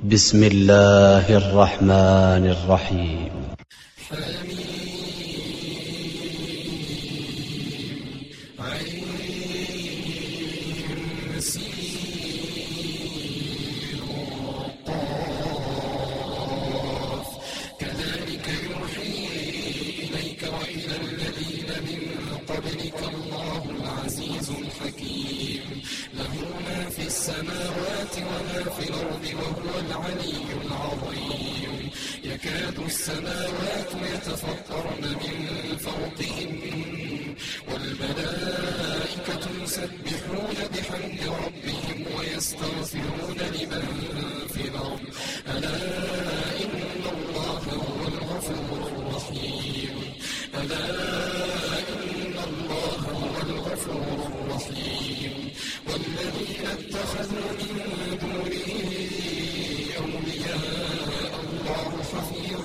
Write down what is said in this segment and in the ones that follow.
بسم الله الرحمن الرحيم. كذلك إليك وإلى الذين من قبلك الله العزيز الحكيم له ما في السماوات وما في الأرض. وهو العلي العظيم. يكاد السماوات يتفطرن من فوقهم والملائكة يسبحون بحمد ربهم ويستغفرون لمن في الأرض ألا إن الله هو الغفور الرحيم ألا إن الله هو الغفور الرحيم والذين اتخذوا من دونه أولياء الله حفيظ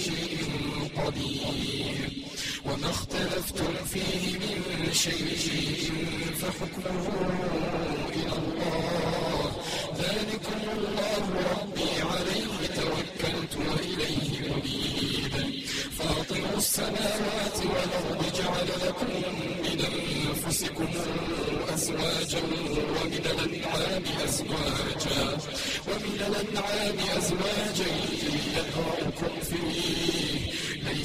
قدير. وما اختلفتم فيه من شيء فحكمه إلى الله. ذلكم الله ربي عليه توكلت وإليه أنيب. فاطر السماوات والأرض جعل لكم من أنفسكم أزواجا ومن الأنعام أزواجا ومن الأنعام أزواجا يذرأكم فيه.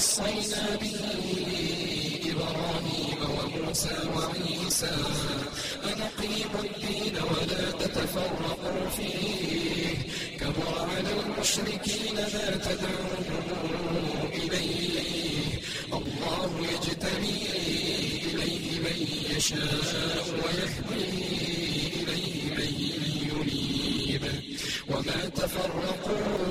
وصينا به إبراهيم وموسى وعيسى أن أقيموا الدين ولا تتفرقوا فيه كبر على المشركين ما تدعوهم إليه. الله يجتبي إليه من يشاء ويهدي إليه من ينيب. وما تفرقوا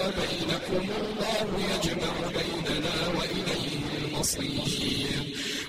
وبينكم الله يجمع بيننا وإليه المصير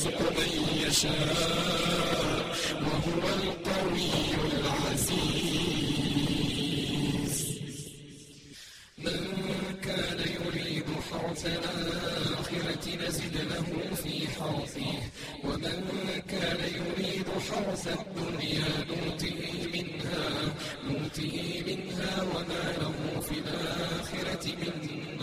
يرزق من يشاء وهو القوي العزيز. من كان يريد حرث الآخرة نزد له في حرثه ومن كان يريد حرث الدنيا نؤته منها نؤته منها وما له في الآخرة من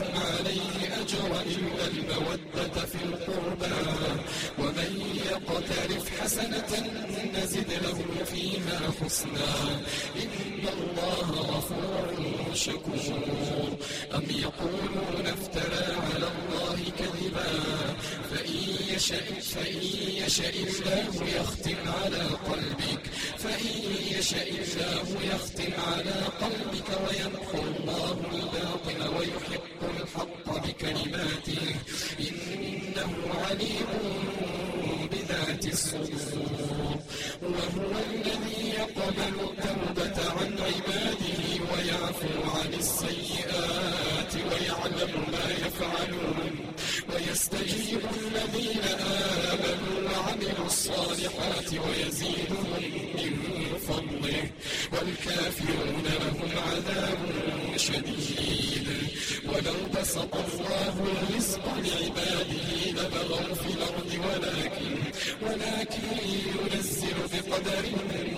عليه أجرا إلا المودة في القربى ومن يقترف حسنة نزد له فيها حسنا إن الله غفور شكور أم يقولون افترى على الله كذبا فإن يشاء فإن يشاء الله يختم على قلبك فإن يشاء الله يختم على قلبك ويمحو الله الباطل ويحق الحق بكلماته إنه عليم بذات الصدور وهو الذي يقبل ولو بسط الله الرزق لعباده لبغوا في الأرض ولكن ولكن ينزل بقدر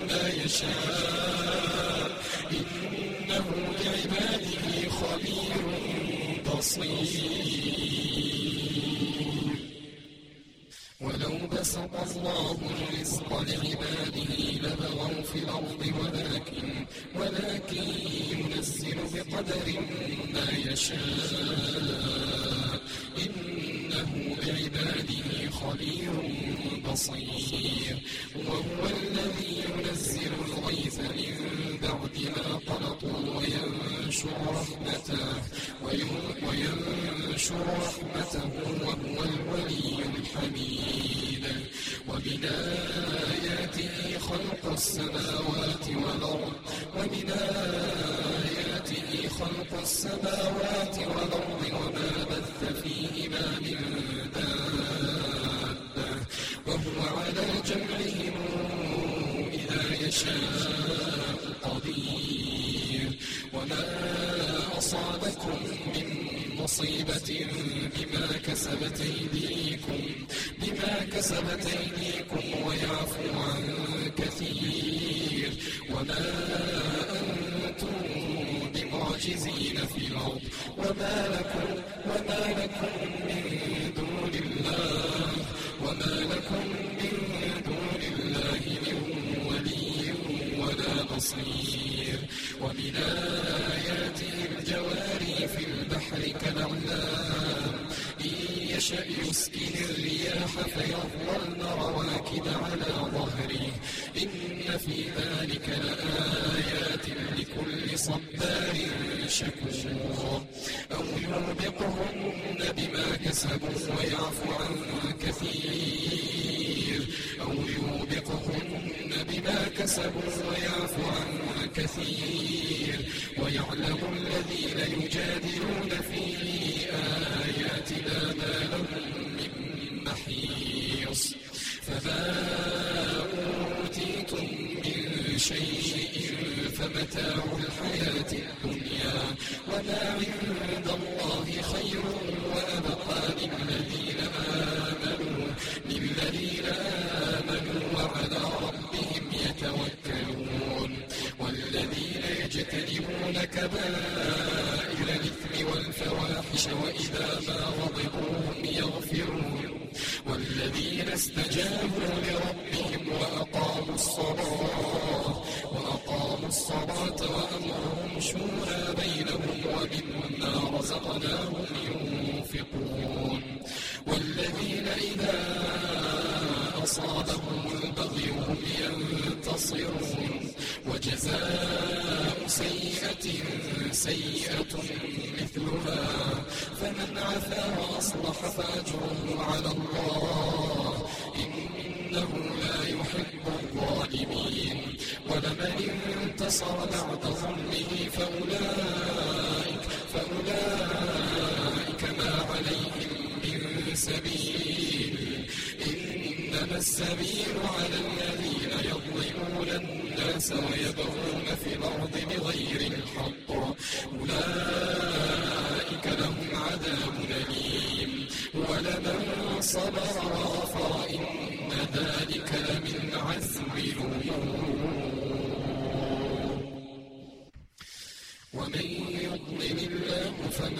ما يشاء. إنه بعباده خبير بصير. ولو بسط الله الرزق لعباده لبغوا في الأرض ولكن ولكن ينزل بقدر ما يشاء. إنه بعباده خبير بصير. وهو الذي ينزل الغيث من بعد ما قنطوا وينشر رحمته. وينشر رحمته وهو الولي الحميد. ومن آياته خلق السماوات والأرض. ومن آياته خلق السماوات والأرض وما بث فيهما من دابة. وهو على جمعهم إذا يشاء قدير. وما أصابكم من مصيبة بما كسبت أيديكم بما كسبت أيديكم ويعفو عن كثير. وما بمعجزين في الأرض. وما لكم وما لكم من دون الله. وما لكم من دون الله من ولي ولا نصير. ومن آياته الجواري في البحر كالأعلام إن يشأ يسكن الرياح فيظللن رواكد على ظهره. إن في ذلك لآيات لكل صبار شكور أو يوبقهن بما كسبوا ويعفو عن كثير. أو يوبقهن بما كسبوا ويعفو عن كثير. ويعلم الذين يجادلون في آياتنا ما لهم من محيص. فما أوتيتم من شيء فمتاع الحياة الدنيا ما عند الله خير وأبقى للذين آمنوا للذين آمنوا وعلى ربهم يتوكلون والذين يجتنبون كبائر الإثم والفواحش وإذا ما غضبوا يغفرون والذين استجابوا لربهم وأقاموا الصلاة الصلاة وأمرهم شورى بينهم ومما رزقناهم ينفقون. والذين إذا أصابهم البغي هم ينتصرون. وجزاء سيئة سيئة مثلها. فمن عفا وأصلح فأجره على الله. إنه لا يحب ولمن انتصر بعد ظلمه فأولئك فأولئك ما عليهم من سبيل إنما السبيل على الذين يظلمون الناس ويبغون في الأرض بغير الحق أولئك لهم عذاب أليم ولمن صبر وغفر إن ذلك لمن عزم الأمور ومن يضلل الله فما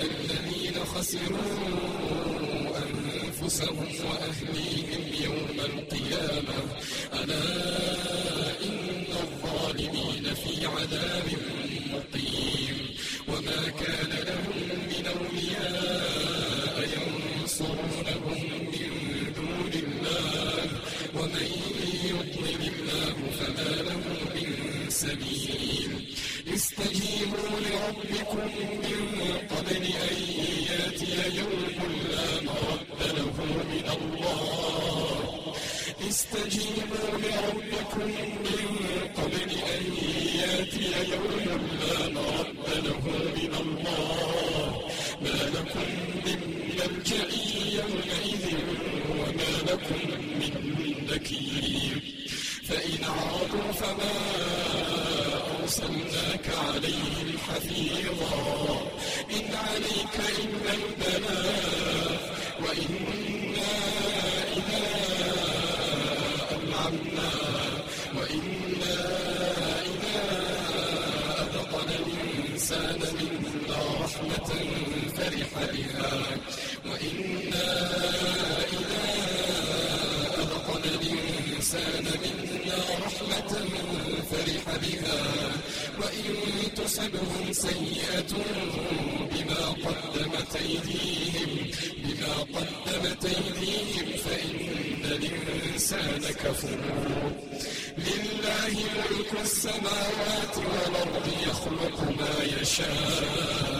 الذين خسروا أنفسهم وأهليهم يوم القيامة. ألا إن الظالمين في عذاب مقيم. وما كان لهم من أولياء ينصرونهم من دون الله. ومن يضلل الله فما له من سبيل. استجيبوا لربكم من قبل أن يأتي يوم لا مرد له من الله. استجيبوا لربكم من قبل أن يأتي يوم لا مرد له من الله. ما لكم من ملجأ يومئذ وما لكم من نكير. فإن عادوا فما أرسلناك عليهم حفيظا. إن عليك إلا البلاغ وإنا إذا أنعمنا وإنا إذا أذقنا الإنسان منا رحمة فرح بها وإنا إذا أذقنا الإنسان منا رحمة فرح تصبهم سيئة بما قدمت أيديهم بما قدمت أيديهم فإن الإنسان كفور. لله ملك السماوات والأرض يخلق ما يشاء.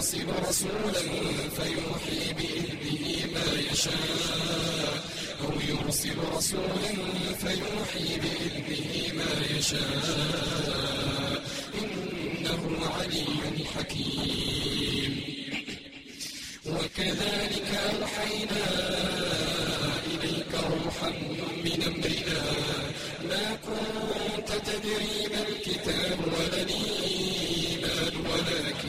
يرسل رسولا فيوحي بإذنه ما يشاء. أو يرسل رسولا فيوحي بإذنه ما يشاء. إنه علي حكيم. وكذلك أوحينا إليك روحا من أمرنا ما كنت تدري ما الكتاب ولا الإيمان